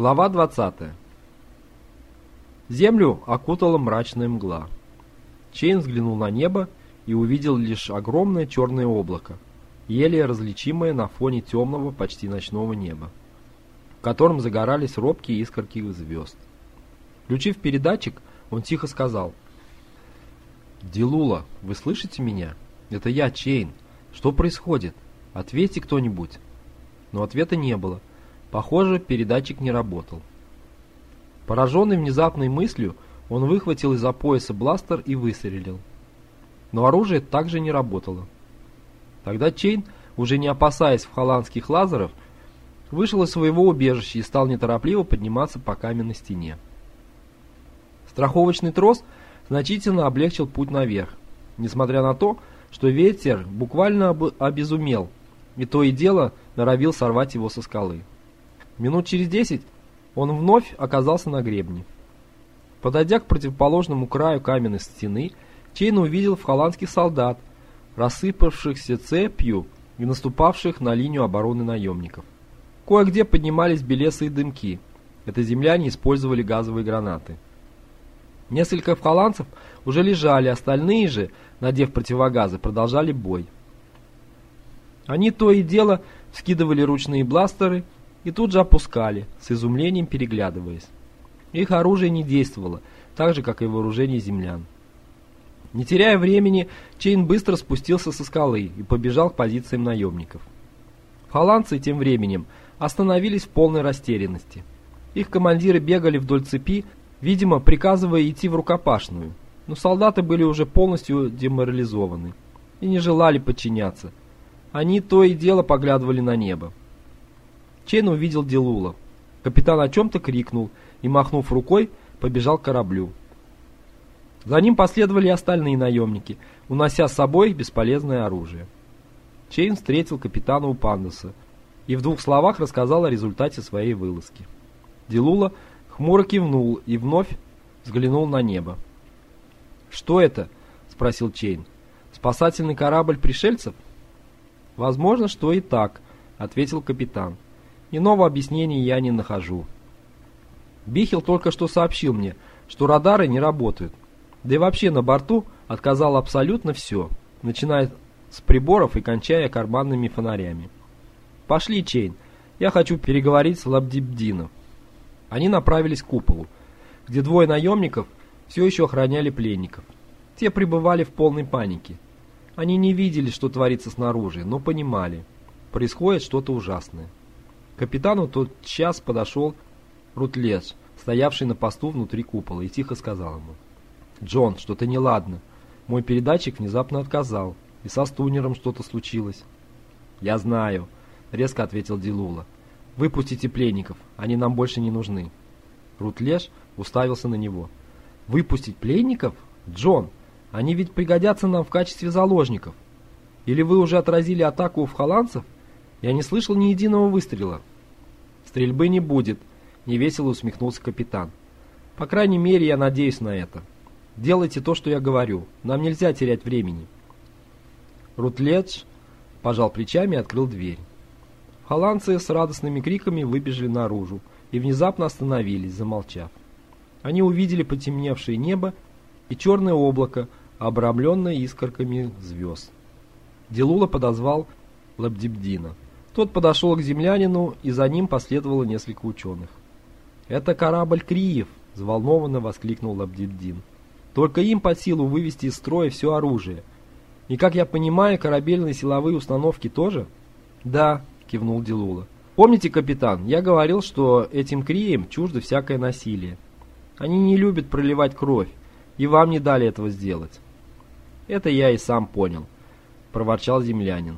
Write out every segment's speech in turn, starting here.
Глава 20. Землю окутала мрачная мгла. Чейн взглянул на небо и увидел лишь огромное черное облако, еле различимое на фоне темного, почти ночного неба, в котором загорались робкие искорки звезд. Включив передатчик, он тихо сказал. «Дилула, вы слышите меня? Это я, Чейн. Что происходит? Ответьте кто-нибудь». Но ответа не было. Похоже, передатчик не работал. Пораженный внезапной мыслью, он выхватил из-за пояса бластер и выстрелил. Но оружие также не работало. Тогда Чейн, уже не опасаясь в холландских лазеров, вышел из своего убежища и стал неторопливо подниматься по каменной стене. Страховочный трос значительно облегчил путь наверх, несмотря на то, что ветер буквально обезумел, и то и дело норовил сорвать его со скалы. Минут через десять он вновь оказался на гребне. Подойдя к противоположному краю каменной стены, Чейн увидел в холландских солдат, рассыпавшихся цепью и наступавших на линию обороны наемников. Кое-где поднимались белесые дымки. Это земляне использовали газовые гранаты. Несколько холландцев уже лежали, остальные же, надев противогазы, продолжали бой. Они то и дело скидывали ручные бластеры и тут же опускали, с изумлением переглядываясь. Их оружие не действовало, так же, как и вооружение землян. Не теряя времени, Чейн быстро спустился со скалы и побежал к позициям наемников. Холландцы тем временем остановились в полной растерянности. Их командиры бегали вдоль цепи, видимо, приказывая идти в рукопашную, но солдаты были уже полностью деморализованы и не желали подчиняться. Они то и дело поглядывали на небо. Чейн увидел Дилула. Капитан о чем-то крикнул и, махнув рукой, побежал к кораблю. За ним последовали остальные наемники, унося с собой бесполезное оружие. Чейн встретил капитана у пандуса и в двух словах рассказал о результате своей вылазки. Дилула хмуро кивнул и вновь взглянул на небо. «Что это?» — спросил Чейн. «Спасательный корабль пришельцев?» «Возможно, что и так», — ответил капитан. Иного объяснения я не нахожу. Бихел только что сообщил мне, что радары не работают. Да и вообще на борту отказал абсолютно все, начиная с приборов и кончая карманными фонарями. «Пошли, Чейн, я хочу переговорить с Лабдибдином». Они направились к куполу, где двое наемников все еще охраняли пленников. Те пребывали в полной панике. Они не видели, что творится снаружи, но понимали, происходит что-то ужасное капитану тот час подошел Рутлес, стоявший на посту внутри купола, и тихо сказал ему. «Джон, что-то неладно. Мой передатчик внезапно отказал, и со стунером что-то случилось». «Я знаю», — резко ответил Дилула. «Выпустите пленников, они нам больше не нужны». Рутлеш уставился на него. «Выпустить пленников? Джон, они ведь пригодятся нам в качестве заложников. Или вы уже отразили атаку в холландцев? Я не слышал ни единого выстрела». «Стрельбы не будет», — невесело усмехнулся капитан. «По крайней мере, я надеюсь на это. Делайте то, что я говорю. Нам нельзя терять времени». Рутледж пожал плечами и открыл дверь. Холландцы с радостными криками выбежали наружу и внезапно остановились, замолчав. Они увидели потемневшее небо и черное облако, обрамленное искорками звезд. Делула подозвал Лабдибдина. Тот подошел к землянину, и за ним последовало несколько ученых. «Это корабль Криев!» – взволнованно воскликнул Лабдиддин. «Только им под силу вывести из строя все оружие. И, как я понимаю, корабельные силовые установки тоже?» «Да», – кивнул Дилула. «Помните, капитан, я говорил, что этим Крием чуждо всякое насилие. Они не любят проливать кровь, и вам не дали этого сделать». «Это я и сам понял», – проворчал землянин.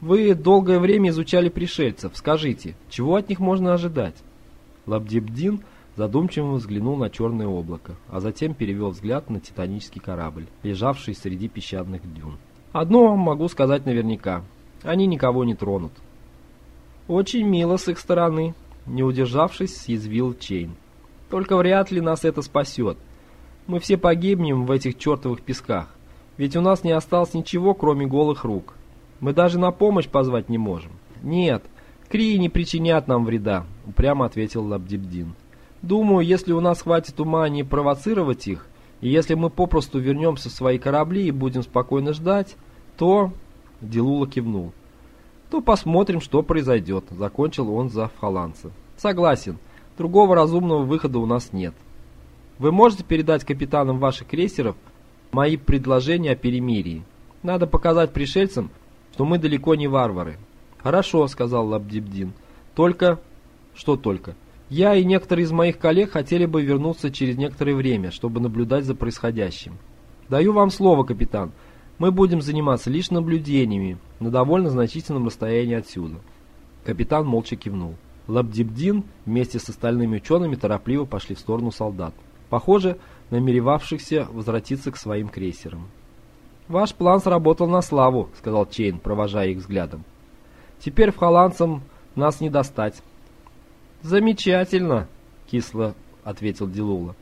Вы долгое время изучали пришельцев. Скажите, чего от них можно ожидать? Лабдибдин задумчиво взглянул на черное облако, а затем перевел взгляд на титанический корабль, лежавший среди песчаных дюн. Одно могу сказать наверняка. Они никого не тронут. Очень мило с их стороны, не удержавшись, съязвил Чейн. Только вряд ли нас это спасет. Мы все погибнем в этих чертовых песках. Ведь у нас не осталось ничего, кроме голых рук. Мы даже на помощь позвать не можем. Нет, Крии не причинят нам вреда, упрямо ответил Лабдибдин. «Думаю, если у нас хватит ума не провоцировать их, и если мы попросту вернемся в свои корабли и будем спокойно ждать, то...» Дилула кивнул. «То посмотрим, что произойдет», — закончил он за фаланца. «Согласен. Другого разумного выхода у нас нет. Вы можете передать капитанам ваших крейсеров мои предложения о перемирии? Надо показать пришельцам, что мы далеко не варвары». «Хорошо», — сказал Лабдибдин. «Только...» «Что только?» «Я и некоторые из моих коллег хотели бы вернуться через некоторое время, чтобы наблюдать за происходящим. Даю вам слово, капитан. Мы будем заниматься лишь наблюдениями на довольно значительном расстоянии отсюда». Капитан молча кивнул. Лабдибдин вместе с остальными учеными торопливо пошли в сторону солдат, похоже, намеревавшихся возвратиться к своим крейсерам. «Ваш план сработал на славу», — сказал Чейн, провожая их взглядом. «Теперь в холландцам нас не достать. «Замечательно», — кисло ответил Дилула.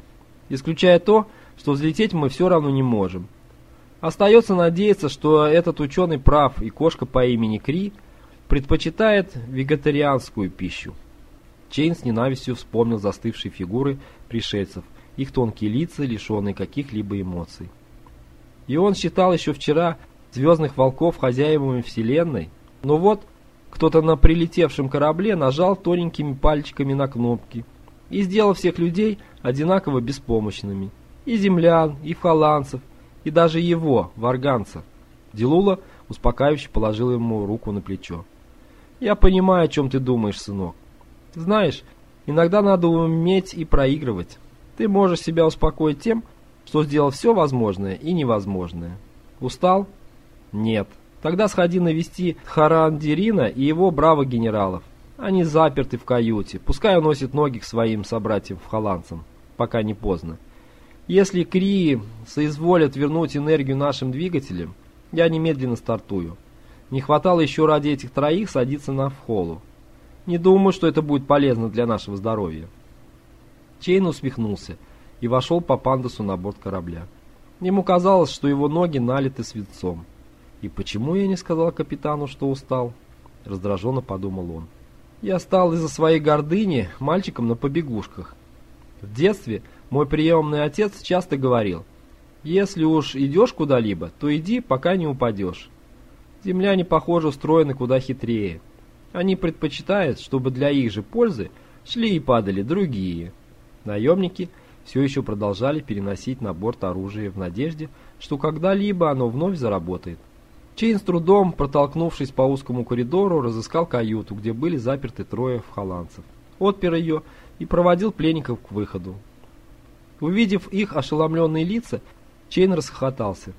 «Исключая то, что взлететь мы все равно не можем. Остается надеяться, что этот ученый прав, и кошка по имени Кри предпочитает вегетарианскую пищу». Чейн с ненавистью вспомнил застывшие фигуры пришельцев, их тонкие лица, лишенные каких-либо эмоций. И он считал еще вчера звездных волков хозяевами Вселенной, но вот кто-то на прилетевшем корабле нажал тоненькими пальчиками на кнопки и сделал всех людей одинаково беспомощными. И землян, и фаланцев, и даже его, варганца. Дилула успокаивающе положил ему руку на плечо. «Я понимаю, о чем ты думаешь, сынок. Знаешь, иногда надо уметь и проигрывать. Ты можешь себя успокоить тем, что сделал все возможное и невозможное. Устал? Нет. Тогда сходи навести Харандирина и его бравых генералов. Они заперты в каюте. Пускай уносит ноги к своим собратьям-холландцам, пока не поздно. Если Крии соизволят вернуть энергию нашим двигателям, я немедленно стартую. Не хватало еще ради этих троих садиться на вхолу. Не думаю, что это будет полезно для нашего здоровья. Чейн усмехнулся и вошел по пандусу на борт корабля. Ему казалось, что его ноги налиты свинцом. «И почему я не сказал капитану, что устал?» Раздраженно подумал он. «Я стал из-за своей гордыни мальчиком на побегушках. В детстве мой приемный отец часто говорил, «Если уж идешь куда-либо, то иди, пока не упадешь». Земляне, похоже, устроены куда хитрее. Они предпочитают, чтобы для их же пользы шли и падали другие. Наемники все еще продолжали переносить на борт оружие в надежде, что когда-либо оно вновь заработает. Чейн с трудом, протолкнувшись по узкому коридору, разыскал каюту, где были заперты трое холландцев. Отпер ее и проводил пленников к выходу. Увидев их ошеломленные лица, Чейн расхохотался.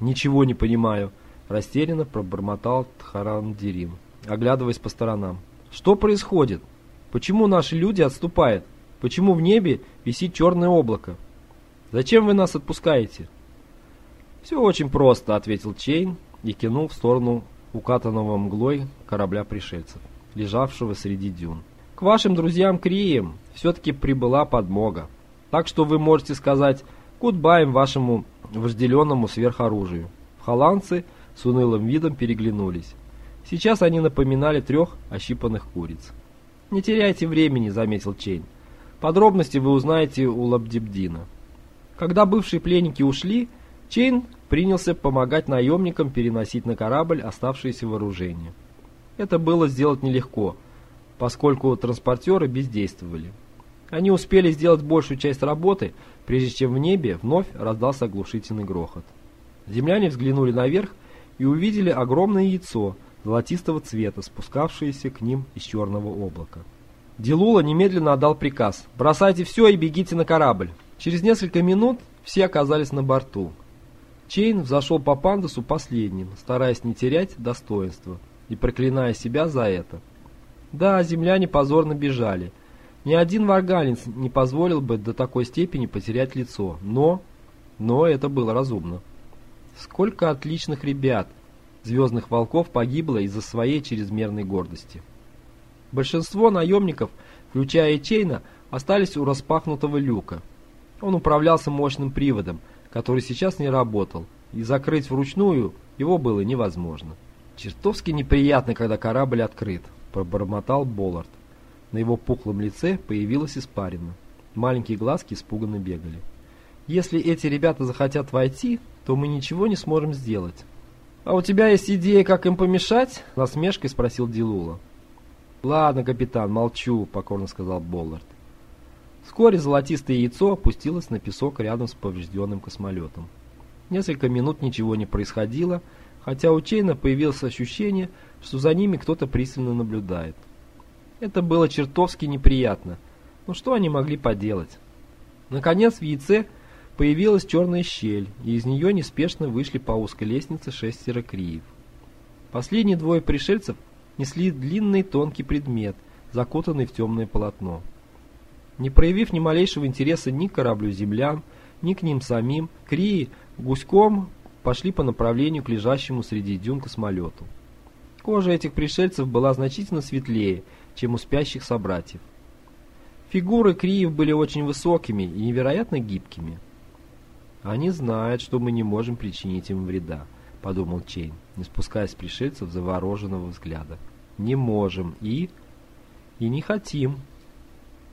«Ничего не понимаю», — растерянно пробормотал Тхарандирин, оглядываясь по сторонам. «Что происходит? Почему наши люди отступают? Почему в небе висит черное облако? Зачем вы нас отпускаете?» «Все очень просто», — ответил Чейн, и кинул в сторону укутанного мглой корабля пришельцев, лежавшего среди дюн. К вашим друзьям-криям все-таки прибыла подмога, так что вы можете сказать «гудбай» вашему вожделенному сверхоружию. Холландцы с унылым видом переглянулись. Сейчас они напоминали трех ощипанных куриц. «Не теряйте времени», — заметил Чейн. «Подробности вы узнаете у Лабдибдина». Когда бывшие пленники ушли, Чейн принялся помогать наемникам переносить на корабль оставшееся вооружение. Это было сделать нелегко, поскольку транспортеры бездействовали. Они успели сделать большую часть работы, прежде чем в небе вновь раздался оглушительный грохот. Земляне взглянули наверх и увидели огромное яйцо золотистого цвета, спускавшееся к ним из черного облака. Дилула немедленно отдал приказ «Бросайте все и бегите на корабль». Через несколько минут все оказались на борту. Чейн взошел по пандусу последним, стараясь не терять достоинства и проклиная себя за это. Да, земляне позорно бежали. Ни один варгалинц не позволил бы до такой степени потерять лицо, но... Но это было разумно. Сколько отличных ребят, звездных волков, погибло из-за своей чрезмерной гордости. Большинство наемников, включая Чейна, остались у распахнутого люка. Он управлялся мощным приводом, который сейчас не работал, и закрыть вручную его было невозможно. «Чертовски неприятно, когда корабль открыт», — пробормотал Боллард. На его пухлом лице появилась испарина. Маленькие глазки испуганно бегали. «Если эти ребята захотят войти, то мы ничего не сможем сделать». «А у тебя есть идея, как им помешать?» — насмешкой спросил Дилула. «Ладно, капитан, молчу», — покорно сказал Боллард. Вскоре золотистое яйцо опустилось на песок рядом с поврежденным космолетом. Несколько минут ничего не происходило, хотя у Чейна появилось ощущение, что за ними кто-то пристально наблюдает. Это было чертовски неприятно, но что они могли поделать? Наконец в яйце появилась черная щель, и из нее неспешно вышли по узкой лестнице шестеро криев. Последние двое пришельцев несли длинный тонкий предмет, закутанный в темное полотно. Не проявив ни малейшего интереса ни к кораблю землян, ни к ним самим, Крии гуськом пошли по направлению к лежащему среди дюн космолету. Кожа этих пришельцев была значительно светлее, чем у спящих собратьев. Фигуры Криев были очень высокими и невероятно гибкими. «Они знают, что мы не можем причинить им вреда», — подумал Чейн, не спускаясь с пришельцев завороженного взгляда. «Не можем и... и не хотим».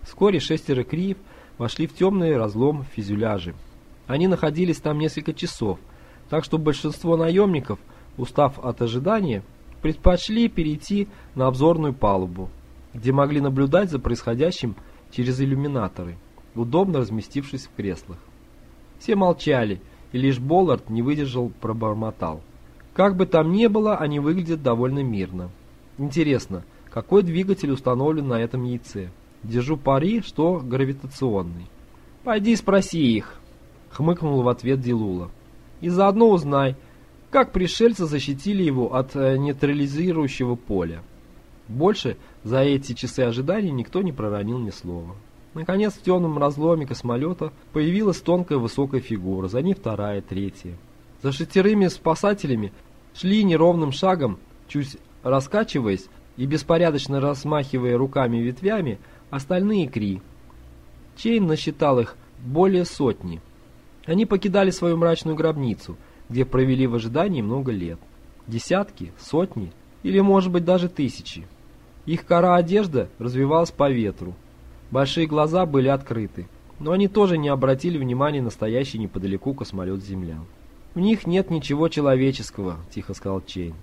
Вскоре шестеро Криев вошли в темный разлом в фюзеляже. Они находились там несколько часов, так что большинство наемников, устав от ожидания, предпочли перейти на обзорную палубу, где могли наблюдать за происходящим через иллюминаторы, удобно разместившись в креслах. Все молчали, и лишь Боллард не выдержал, пробормотал. Как бы там ни было, они выглядят довольно мирно. Интересно, какой двигатель установлен на этом яйце? Держу пари, что гравитационный. «Пойди спроси их», — хмыкнул в ответ Дилула. «И заодно узнай, как пришельцы защитили его от э, нейтрализирующего поля». Больше за эти часы ожидания никто не проронил ни слова. Наконец, в темном разломе космолета появилась тонкая высокая фигура, за ней вторая, третья. За шестерыми спасателями шли неровным шагом, чуть раскачиваясь и беспорядочно размахивая руками и ветвями, остальные Кри. Чейн насчитал их более сотни. Они покидали свою мрачную гробницу, где провели в ожидании много лет. Десятки, сотни или, может быть, даже тысячи. Их кора одежда развивалась по ветру. Большие глаза были открыты, но они тоже не обратили внимания на стоящий неподалеку космолет землян. «В них нет ничего человеческого», — тихо сказал Чейн.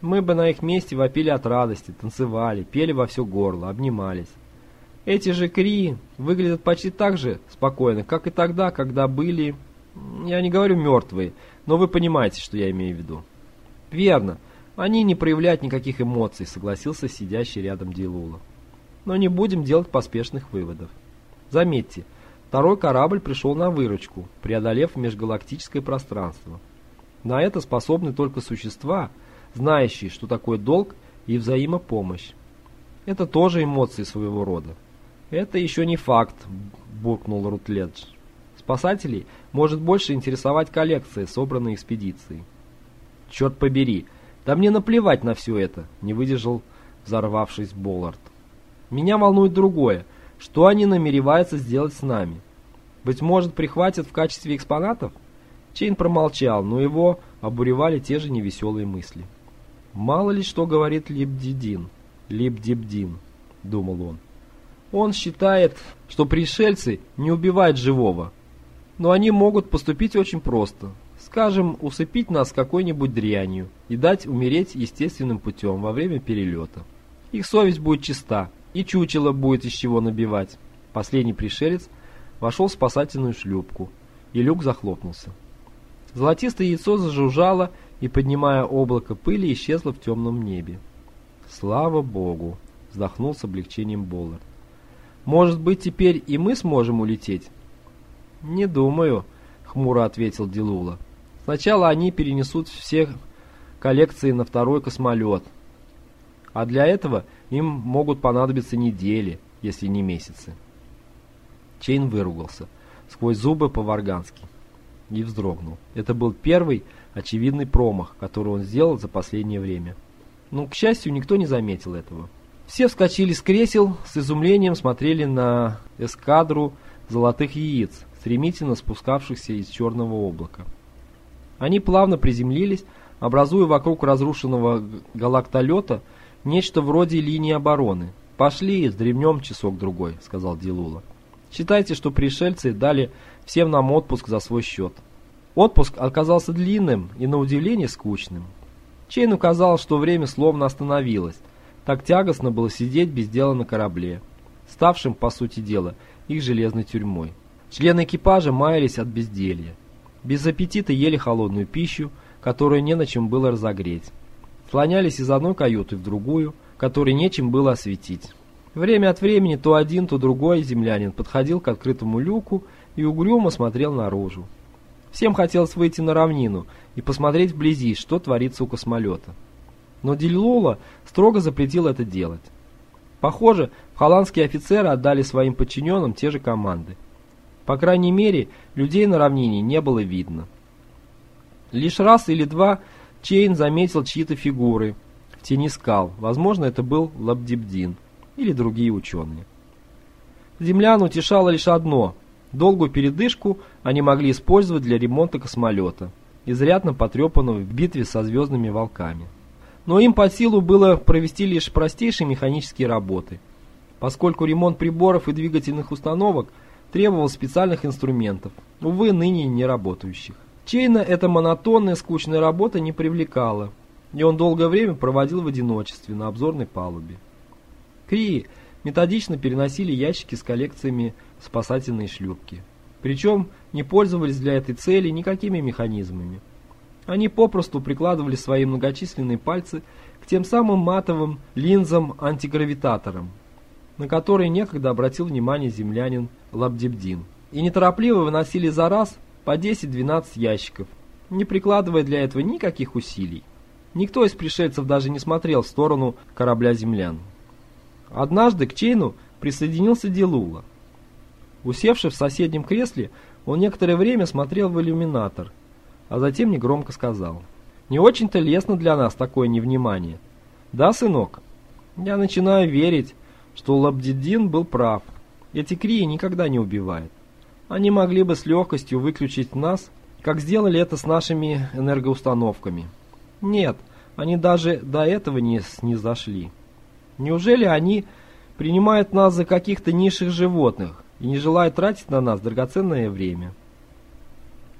«Мы бы на их месте вопили от радости, танцевали, пели во все горло, обнимались. Эти же Кри выглядят почти так же спокойно, как и тогда, когда были... Я не говорю мертвые, но вы понимаете, что я имею в виду». «Верно. Они не проявляют никаких эмоций, согласился сидящий рядом Дилула. Но не будем делать поспешных выводов. Заметьте, второй корабль пришел на выручку, преодолев межгалактическое пространство. На это способны только существа, знающие, что такое долг и взаимопомощь. Это тоже эмоции своего рода. Это еще не факт, буркнул Рутледж. Спасателей может больше интересовать коллекция, собранной экспедицией. Черт побери, «Да мне наплевать на все это», — не выдержал взорвавшись Боллард. «Меня волнует другое. Что они намереваются сделать с нами? Быть может, прихватят в качестве экспонатов?» Чейн промолчал, но его обуревали те же невеселые мысли. «Мало ли что говорит Либдидин, Либдибдин», — думал он. «Он считает, что пришельцы не убивают живого, но они могут поступить очень просто, Скажем, усыпить нас какой-нибудь дрянью и дать умереть естественным путем во время перелета. Их совесть будет чиста, и чучело будет из чего набивать. Последний пришелец вошел в спасательную шлюпку, и люк захлопнулся. Золотистое яйцо зажужжало и, поднимая облако пыли, исчезло в темном небе. «Слава Богу!» — вздохнул с облегчением Боллард. «Может быть, теперь и мы сможем улететь?» «Не думаю», — хмуро ответил Дилула. Сначала они перенесут все коллекции на второй космолет. А для этого им могут понадобиться недели, если не месяцы. Чейн выругался, сквозь зубы по-варгански, и вздрогнул. Это был первый очевидный промах, который он сделал за последнее время. Но, к счастью, никто не заметил этого. Все вскочили с кресел, с изумлением смотрели на эскадру золотых яиц, стремительно спускавшихся из черного облака. Они плавно приземлились, образуя вокруг разрушенного галактолета нечто вроде линии обороны. «Пошли, вздремнем часок-другой», — сказал Дилула. «Считайте, что пришельцы дали всем нам отпуск за свой счет». Отпуск оказался длинным и, на удивление, скучным. Чейну казалось, что время словно остановилось. Так тягостно было сидеть без дела на корабле, ставшим, по сути дела, их железной тюрьмой. Члены экипажа маялись от безделья. Без аппетита ели холодную пищу, которую не на чем было разогреть. Слонялись из одной каюты в другую, которой нечем было осветить. Время от времени то один, то другой землянин подходил к открытому люку и угрюмо смотрел наружу. Всем хотелось выйти на равнину и посмотреть вблизи, что творится у космолета. Но Дильлола строго запретил это делать. Похоже, холландские офицеры отдали своим подчиненным те же команды. По крайней мере, людей на равнине не было видно. Лишь раз или два Чейн заметил чьи-то фигуры в тени скал. Возможно, это был Лабдибдин или другие ученые. Землян утешало лишь одно Долгую передышку они могли использовать для ремонта космолета, изрядно потрепанного в битве со звездными волками. Но им по силу было провести лишь простейшие механические работы, поскольку ремонт приборов и двигательных установок требовал специальных инструментов, увы, ныне не работающих. Чейна эта монотонная скучная работа не привлекала, и он долгое время проводил в одиночестве на обзорной палубе. Крии методично переносили ящики с коллекциями спасательные шлюпки. Причем не пользовались для этой цели никакими механизмами. Они попросту прикладывали свои многочисленные пальцы к тем самым матовым линзам-антигравитаторам, на которые некогда обратил внимание землянин Лабдибдин, и неторопливо выносили за раз по 10-12 ящиков, не прикладывая для этого никаких усилий. Никто из пришельцев даже не смотрел в сторону корабля землян. Однажды к Чейну присоединился Делула – Усевшись в соседнем кресле, он некоторое время смотрел в иллюминатор, а затем негромко сказал. «Не очень-то лестно для нас такое невнимание. Да, сынок? Я начинаю верить, что Лабдидин был прав. Эти крии никогда не убивают. Они могли бы с легкостью выключить нас, как сделали это с нашими энергоустановками. Нет, они даже до этого не снизошли. Неужели они принимают нас за каких-то низших животных, и не желая тратить на нас драгоценное время.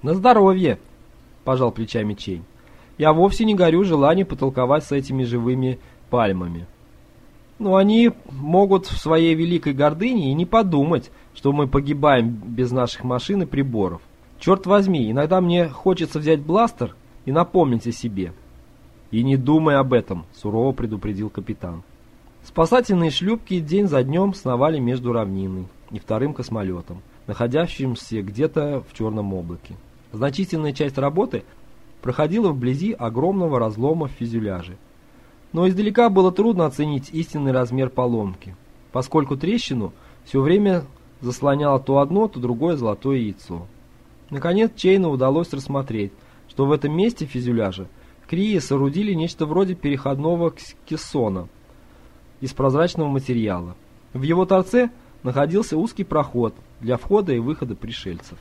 «На здоровье!» – пожал плечами Чейн. «Я вовсе не горю желанием потолковать с этими живыми пальмами. Но они могут в своей великой гордыне и не подумать, что мы погибаем без наших машин и приборов. Черт возьми, иногда мне хочется взять бластер и напомнить о себе». «И не думай об этом», – сурово предупредил капитан. Спасательные шлюпки день за днем сновали между равниной и вторым космолетом, находящимся где-то в черном облаке. Значительная часть работы проходила вблизи огромного разлома в фюзеляже. Но издалека было трудно оценить истинный размер поломки, поскольку трещину все время заслоняло то одно, то другое золотое яйцо. Наконец Чейну удалось рассмотреть, что в этом месте фюзеляжа Крии соорудили нечто вроде переходного кессона из прозрачного материала. В его торце – находился узкий проход для входа и выхода пришельцев.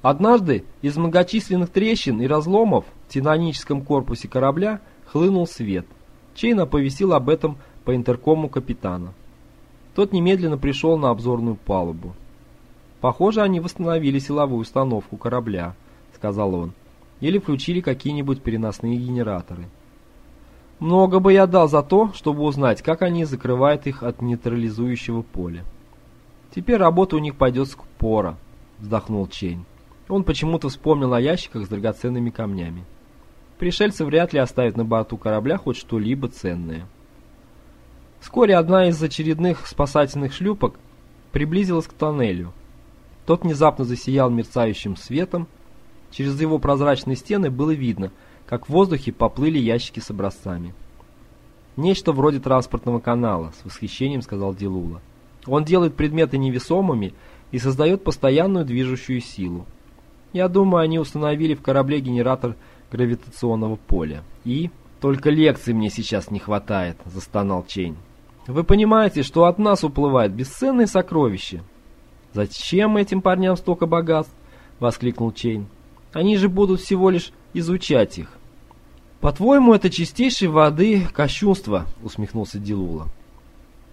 Однажды из многочисленных трещин и разломов в титаническом корпусе корабля хлынул свет. Чейн оповестил об этом по интеркому капитана. Тот немедленно пришел на обзорную палубу. «Похоже, они восстановили силовую установку корабля», — сказал он, «или включили какие-нибудь переносные генераторы». «Много бы я дал за то, чтобы узнать, как они закрывают их от нейтрализующего поля». «Теперь работа у них пойдет скоро», — вздохнул Чейн. Он почему-то вспомнил о ящиках с драгоценными камнями. Пришельцы вряд ли оставят на борту корабля хоть что-либо ценное. Вскоре одна из очередных спасательных шлюпок приблизилась к тоннелю. Тот внезапно засиял мерцающим светом. Через его прозрачные стены было видно, как в воздухе поплыли ящики с образцами. «Нечто вроде транспортного канала», — с восхищением сказал Дилула. Он делает предметы невесомыми и создает постоянную движущую силу. Я думаю, они установили в корабле генератор гравитационного поля. И... «Только лекций мне сейчас не хватает», — застонал Чейн. «Вы понимаете, что от нас уплывает бесценные сокровища?» «Зачем этим парням столько богатств?» — воскликнул Чейн. «Они же будут всего лишь изучать их». «По-твоему, это чистейшей воды кощунство», — усмехнулся Дилула.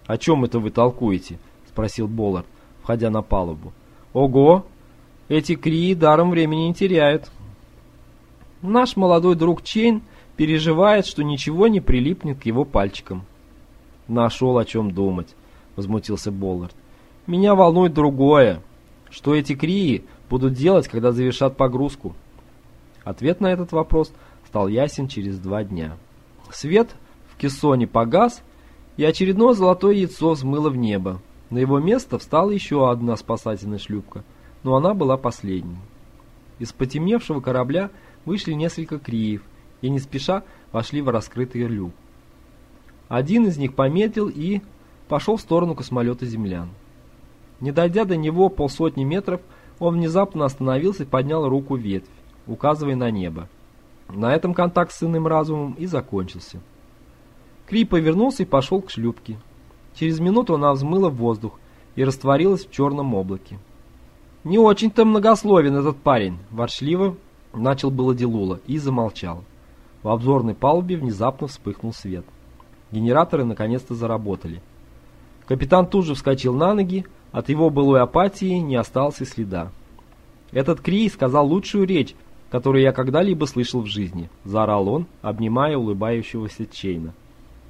«О чем это вы толкуете?» — спросил Боллард, входя на палубу. «Ого! Эти крии даром времени не теряют». Наш молодой друг Чейн переживает, что ничего не прилипнет к его пальчикам. «Нашел о чем думать», — возмутился Боллард. «Меня волнует другое. Что эти крии будут делать, когда завершат погрузку?» Ответ на этот вопрос стал ясен через два дня. Свет в кессоне погас, и очередное золотое яйцо взмыло в небо. На его место встала еще одна спасательная шлюпка, но она была последней. Из потемневшего корабля вышли несколько криев и не спеша вошли в раскрытый люк. Один из них помедлил и пошел в сторону космолета землян. Не дойдя до него полсотни метров, он внезапно остановился и поднял руку ветвь, указывая на небо. На этом контакт с иным разумом и закончился. Кри повернулся и пошел к шлюпке. Через минуту она взмыла в воздух и растворилась в черном облаке. «Не очень-то многословен этот парень», – ворчливо начал было Делула и замолчал. В обзорной палубе внезапно вспыхнул свет. Генераторы наконец-то заработали. Капитан тут же вскочил на ноги, от его былой апатии не осталось и следа. «Этот Крий сказал лучшую речь, которую я когда-либо слышал в жизни», – заорал он, обнимая улыбающегося Чейна.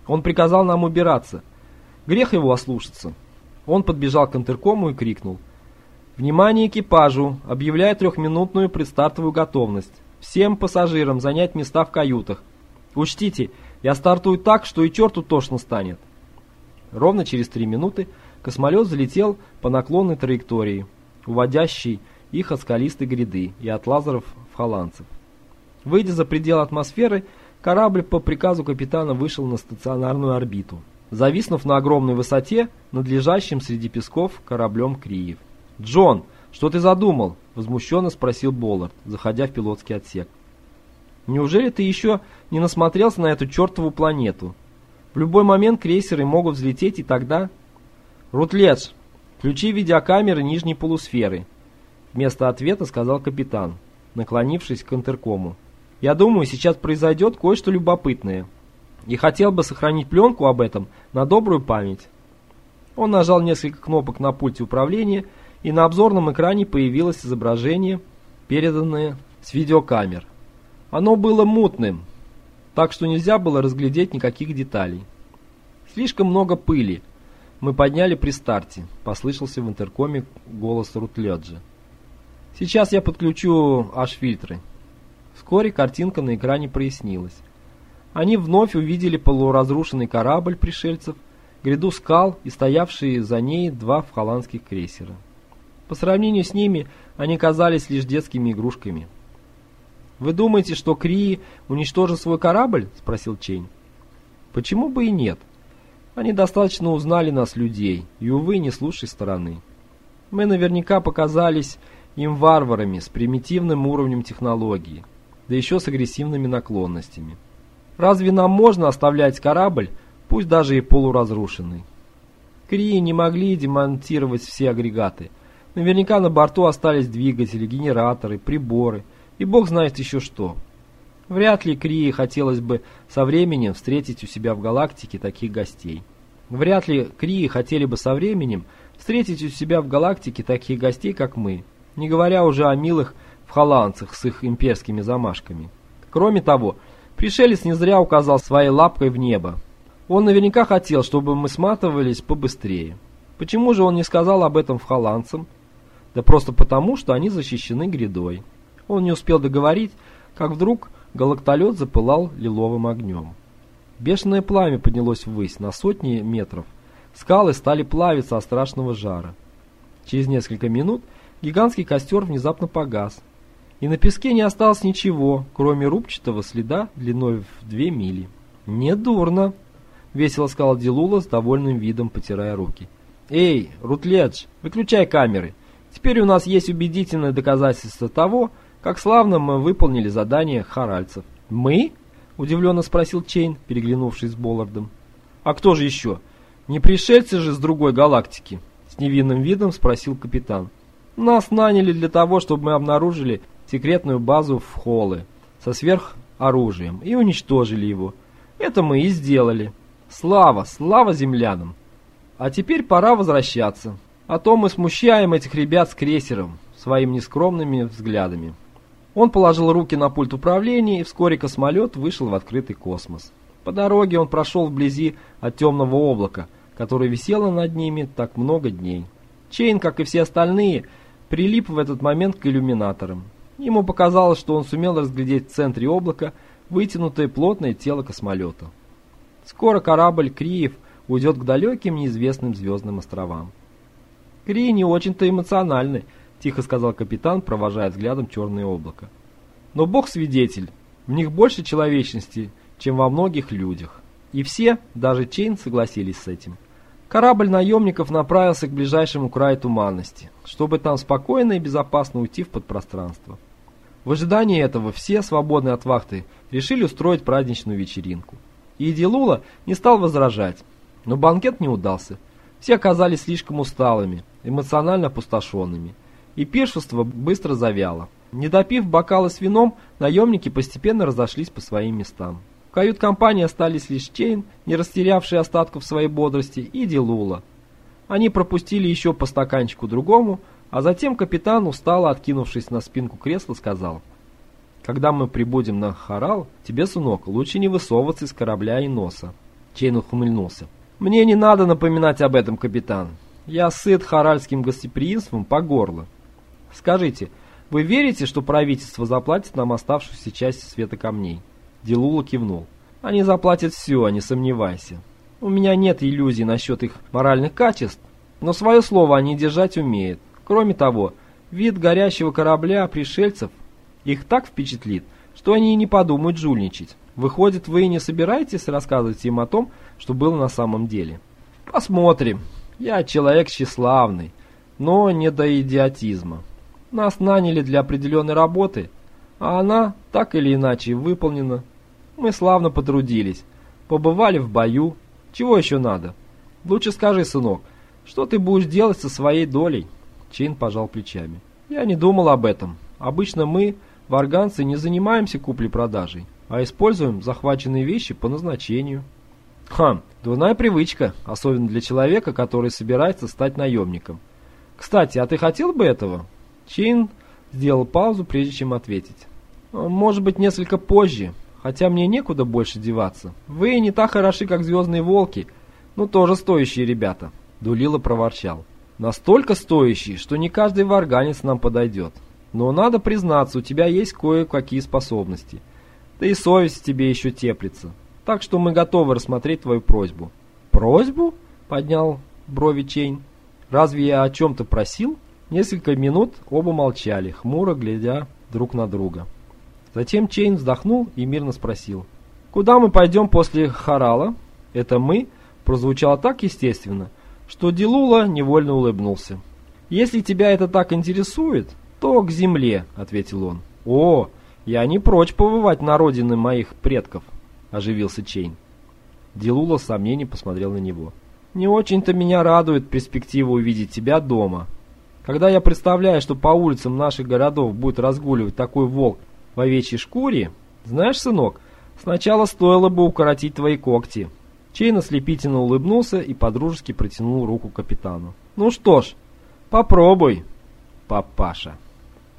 «Он приказал нам убираться. Грех его ослушаться». Он подбежал к интеркому и крикнул. «Внимание экипажу! Объявляю трехминутную предстартовую готовность. Всем пассажирам занять места в каютах. Учтите, я стартую так, что и черту тошно станет. Ровно через три минуты космолет залетел по наклонной траектории, уводящей их от скалистой гряды и от лазеров в холландцев. Выйдя за пределы атмосферы, корабль по приказу капитана вышел на стационарную орбиту, зависнув на огромной высоте над лежащим среди песков кораблем Криев. «Джон, что ты задумал?» – возмущенно спросил Боллард, заходя в пилотский отсек. Неужели ты еще не насмотрелся на эту чертову планету? В любой момент крейсеры могут взлететь, и тогда... Рутледж, включи видеокамеры нижней полусферы. Вместо ответа сказал капитан, наклонившись к интеркому. Я думаю, сейчас произойдет кое-что любопытное. И хотел бы сохранить пленку об этом на добрую память. Он нажал несколько кнопок на пульте управления, и на обзорном экране появилось изображение, переданное с видеокамер. Оно было мутным, так что нельзя было разглядеть никаких деталей. Слишком много пыли. Мы подняли при старте, послышался в интеркоме голос Рутледжа. Сейчас я подключу аж фильтры. Вскоре картинка на экране прояснилась. Они вновь увидели полуразрушенный корабль пришельцев, гряду скал и стоявшие за ней два холландских крейсера. По сравнению с ними они казались лишь детскими игрушками – «Вы думаете, что Крии уничтожит свой корабль?» – спросил Чейн. «Почему бы и нет? Они достаточно узнали нас, людей, и, увы, не с лучшей стороны. Мы наверняка показались им варварами с примитивным уровнем технологии, да еще с агрессивными наклонностями. Разве нам можно оставлять корабль, пусть даже и полуразрушенный? Крии не могли демонтировать все агрегаты. Наверняка на борту остались двигатели, генераторы, приборы – и бог знает еще что. Вряд ли Крии хотелось бы со временем встретить у себя в галактике таких гостей. Вряд ли Крии хотели бы со временем встретить у себя в галактике таких гостей, как мы, не говоря уже о милых вхоландцах с их имперскими замашками. Кроме того, пришелец не зря указал своей лапкой в небо. Он наверняка хотел, чтобы мы сматывались побыстрее. Почему же он не сказал об этом вхоландцам? Да просто потому, что они защищены грядой. Он не успел договорить, как вдруг галактолет запылал лиловым огнем. Бешеное пламя поднялось ввысь на сотни метров. Скалы стали плавиться от страшного жара. Через несколько минут гигантский костер внезапно погас, и на песке не осталось ничего, кроме рубчатого следа длиной в две мили. «Недурно!» — весело сказал Дилула с довольным видом, потирая руки. «Эй, Рутледж, выключай камеры. Теперь у нас есть убедительное доказательство того, как славно мы выполнили задание харальцев. «Мы?» – удивленно спросил Чейн, переглянувшись с Боллардом. «А кто же еще? Не пришельцы же с другой галактики?» С невинным видом спросил капитан. «Нас наняли для того, чтобы мы обнаружили секретную базу в Холле со сверхоружием и уничтожили его. Это мы и сделали. Слава, слава землянам!» А теперь пора возвращаться. А то мы смущаем этих ребят с крейсером своими нескромными взглядами. Он положил руки на пульт управления, и вскоре космолет вышел в открытый космос. По дороге он прошел вблизи от темного облака, которое висело над ними так много дней. Чейн, как и все остальные, прилип в этот момент к иллюминаторам. Ему показалось, что он сумел разглядеть в центре облака вытянутое плотное тело космолета. Скоро корабль Криев уйдет к далеким неизвестным звездным островам. Крии не очень-то эмоциональны, тихо сказал капитан, провожая взглядом черное облако. Но бог свидетель, в них больше человечности, чем во многих людях. И все, даже Чейн, согласились с этим. Корабль наемников направился к ближайшему краю туманности, чтобы там спокойно и безопасно уйти в подпространство. В ожидании этого все, свободные от вахты, решили устроить праздничную вечеринку. И Идилула не стал возражать, но банкет не удался. Все оказались слишком усталыми, эмоционально опустошенными, и пиршество быстро завяло. Не допив бокалы с вином, наемники постепенно разошлись по своим местам. В кают-компании остались лишь Чейн, не растерявший остатков своей бодрости, и Дилула. Они пропустили еще по стаканчику другому, а затем капитан, устало откинувшись на спинку кресла, сказал, «Когда мы прибудем на Харал, тебе, сынок, лучше не высовываться из корабля и носа». Чейн ухмыльнулся. «Мне не надо напоминать об этом, капитан. Я сыт харальским гостеприимством по горло. Скажите, вы верите, что правительство заплатит нам оставшуюся часть светокамней?» Дилула кивнул. «Они заплатят все, не сомневайся. У меня нет иллюзий насчет их моральных качеств, но свое слово они держать умеют. Кроме того, вид горящего корабля пришельцев их так впечатлит, что они и не подумают жульничать. Выходит, вы не собираетесь рассказывать им о том, что было на самом деле? Посмотрим. Я человек тщеславный, но не до идиотизма. Нас наняли для определенной работы, а она так или иначе выполнена. Мы славно потрудились, побывали в бою. Чего еще надо? Лучше скажи, сынок, что ты будешь делать со своей долей?» Чейн пожал плечами. «Я не думал об этом. Обычно мы, варганцы, не занимаемся куплей-продажей, а используем захваченные вещи по назначению». «Хм, дурная привычка, особенно для человека, который собирается стать наемником. Кстати, а ты хотел бы этого?» Чейн сделал паузу, прежде чем ответить. «Может быть, несколько позже, хотя мне некуда больше деваться. Вы не так хороши, как звездные волки, но тоже стоящие ребята». Дулила проворчал. Настолько стоящий, что не каждый варганец нам подойдет. Но надо признаться, у тебя есть кое-какие способности. Да и совесть тебе еще теплится. Так что мы готовы рассмотреть твою просьбу». «Просьбу?» — поднял брови Чейн. «Разве я о чем-то просил?» Несколько минут оба молчали, хмуро глядя друг на друга. Затем Чейн вздохнул и мирно спросил. «Куда мы пойдем после Харала?» «Это мы?» прозвучало так естественно, что Дилула невольно улыбнулся. «Если тебя это так интересует, то к земле», — ответил он. «О, я не прочь побывать на родине моих предков», — оживился Чейн. Дилула с сомнением посмотрел на него. «Не очень-то меня радует перспектива увидеть тебя дома. Когда я представляю, что по улицам наших городов будет разгуливать такой волк в овечьей шкуре, знаешь, сынок, сначала стоило бы укоротить твои когти». Чейн ослепительно улыбнулся и по-дружески протянул руку капитану. «Ну что ж, попробуй, папаша».